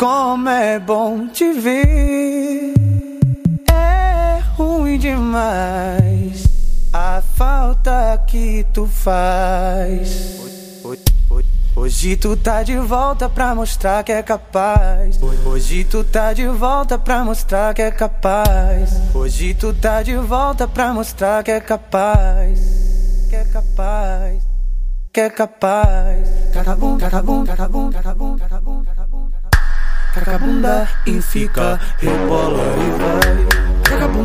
como é bom te ver. Demais a falta que tu faz. Hoje tu tá de volta pra mostrar que é capaz. Hoje tu tá de volta pra mostrar que é capaz. Hoje tu tá de volta pra mostrar que é capaz. Que é capaz. Que é capaz. Cacabum, cacabum, cacabum, cacabum, cacabum, cacabum. Cacabunda e fica, rebola e vai.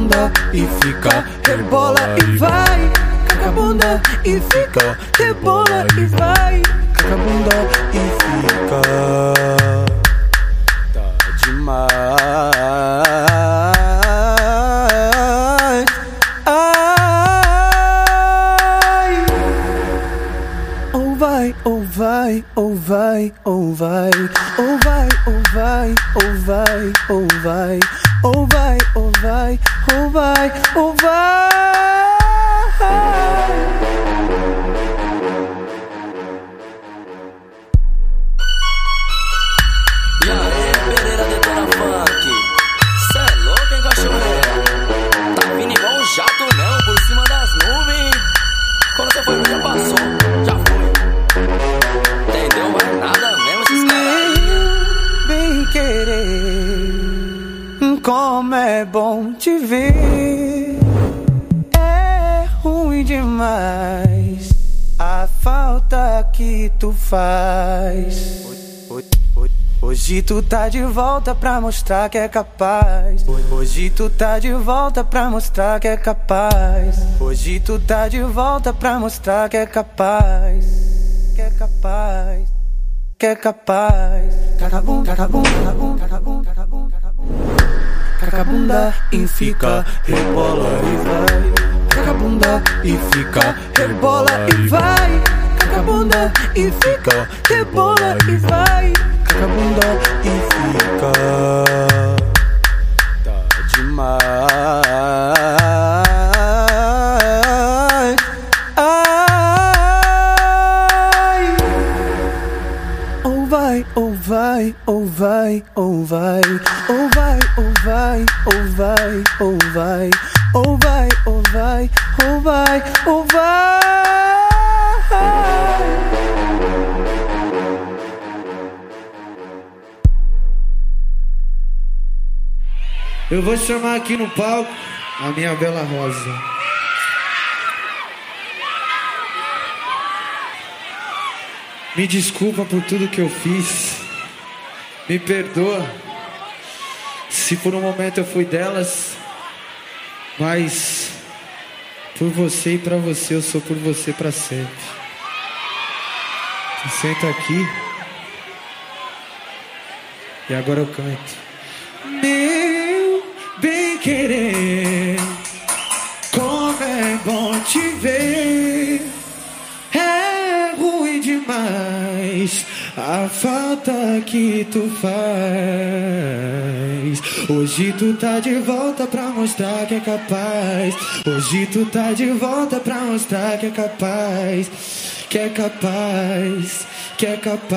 Cacabunda e fica, rebola e vai. Cacabunda e fica, rebola e vai. Cacabunda e fica. Tá demais. Ai. Ou vai, ou vai, ou vai, ou vai, ou vai, ou vai, ou vai, ou vai, o vai, o vai, o vai, o vai. Como é bom te ver. É ruim demais a falta que tu faz. Hoje tu tá de volta pra mostrar que é capaz. Hoje tu tá de volta pra mostrar que é capaz. Hoje tu tá de volta pra mostrar que é capaz. Que é capaz. Que é capaz. Cacabum, cacabum, cacabum, cacabum, cacabum, cacabum. Cacabunda e fica, rebola e vai. Cacabunda e fica, rebola e vai. Cacabunda e fica, rebola e vai. Cacabunda e fica. Tá demais. Ou vai, ou vai, ou vai, ou vai. Ou vai, ou vai, ou vai, ou vai. Ou vai, ou vai, ou vai, ou vai. Eu vou chamar aqui no palco a minha bela rosa. Me desculpa por tudo que eu fiz. Me perdoa se por um momento eu fui delas. Mas por você e pra você eu sou por você pra sempre. Senta aqui. E agora eu canto. Meu a falta que tu faz. Hoje tu tá de volta pra mostrar que é capaz. Hoje tu tá de volta pra mostrar que é capaz. Que é capaz, que é capaz.